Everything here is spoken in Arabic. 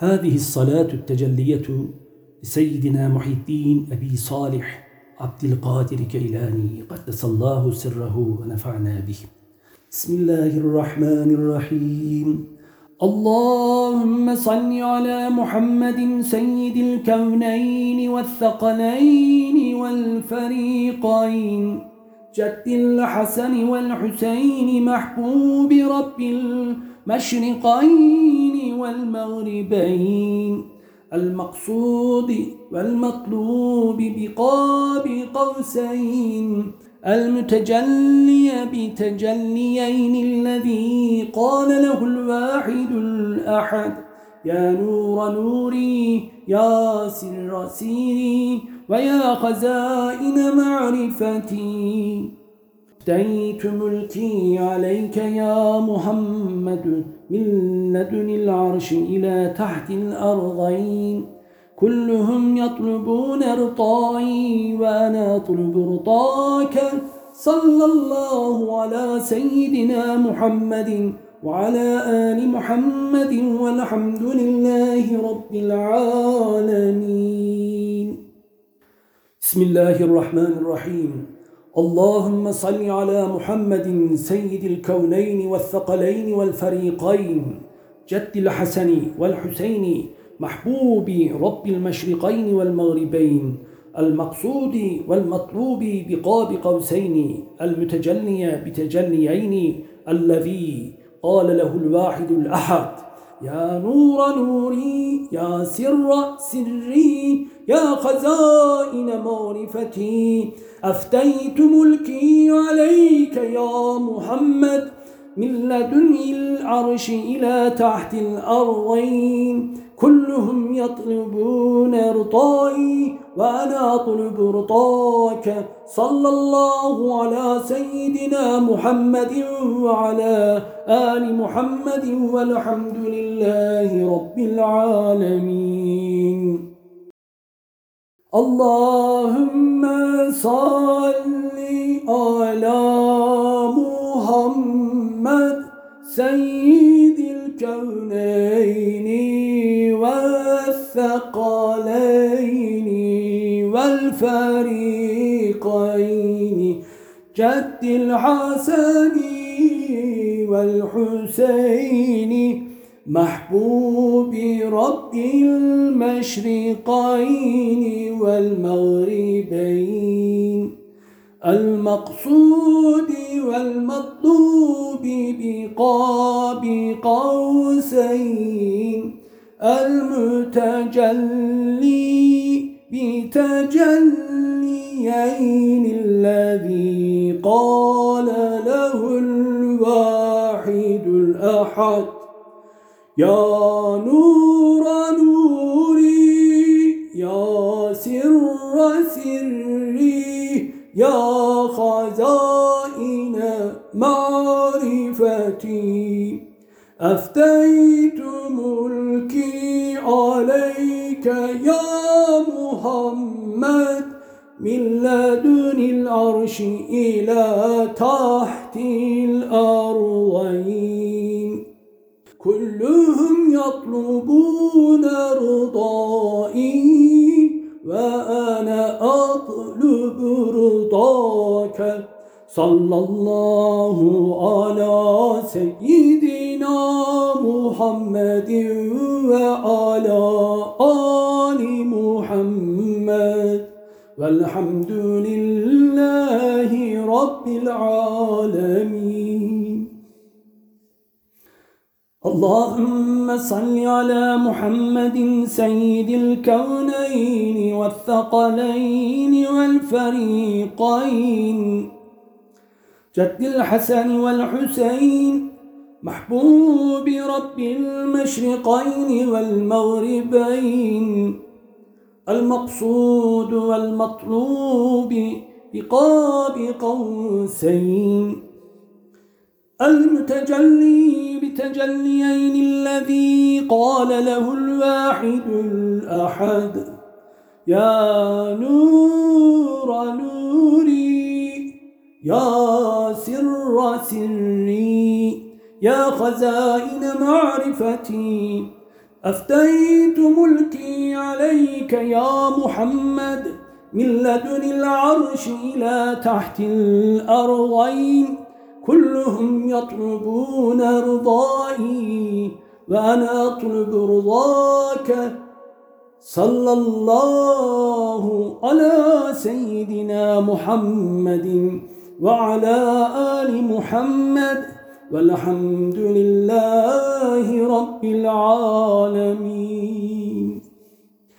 هذه الصلاة التجلية لسيدنا محي الدين أبي صالح عبد القادر كيلاني قدس الله سره ونفعنا به. بسم الله الرحمن الرحيم. اللهم صل على محمد سيد الكونين والثقلين والفريقين جد الحسن والحسين محبوب رب المشرقين والمغربين المقصود والمطلوب بقاب قوسين المتجلي بتجليين الذي قال له الواحد الأحد يا نور نوري يا سر سيري ويا خزائن معرفتي. افتيت ملكي عليك يا محمد من لدن العرش إلى تحت الأرضين كلهم يطلبون رطاي وأنا أطلب رطاك صلى الله على سيدنا محمد وعلى آل محمد والحمد لله رب العالمين بسم الله الرحمن الرحيم اللهم صل على محمد سيد الكونين والثقلين والفريقين جد الحسن والحسين محبوب رب المشرقين والمغربين المقصود والمطلوب بقاب قوسين المتجلي بتجليين الذي قال له الواحد الأحد. يا نور نوري يا سر سري يا خزائن معرفتي أفتيت ملكي عليك يا محمد. من لدن العرش إلى تحت الأرضين. كلهم يطلبون رطائي وأنا أطلب رطاك صلى الله على سيدنا محمد وعلى آل محمد والحمد لله رب العالمين. اللهم صل على محمد سيد الكونين والثقلين والفريقين جد الحسن والحسين محبوب رب المشرقين والمغربين. المقصود والمطلوب بقاب قوسين المتجلي بتجليين الذي قال له الواحد الأحد يا نور نوري يا سر سري. يا خزائن معرفتي أفتيت ملكي عليك يا محمد من لدن العرش إلى تحت الأرضين. كلهم يطلبون رضائي صلى الله على سيدنا محمد وعلى آل محمد. والحمد لله رب العالمين. اللهم صل على محمد سيد الكونين والثقلين والفريقين. جد الحسن والحسين محبوب رب المشرقين والمغربين. المقصود والمطلوب بقاب قوسين. المتجلي بتجليين الذي قال له الواحد الأحد يا نور نوري يا سر سري يا خزائن معرفتي. أفتيت ملكي عليك يا محمد من لدن العرش إلى تحت الأرضين. كلهم يطلبون رضائي وأنا أطلب رضاك. صلى الله على سيدنا محمد. وعلى آل محمد والحمد لله رب العالمين.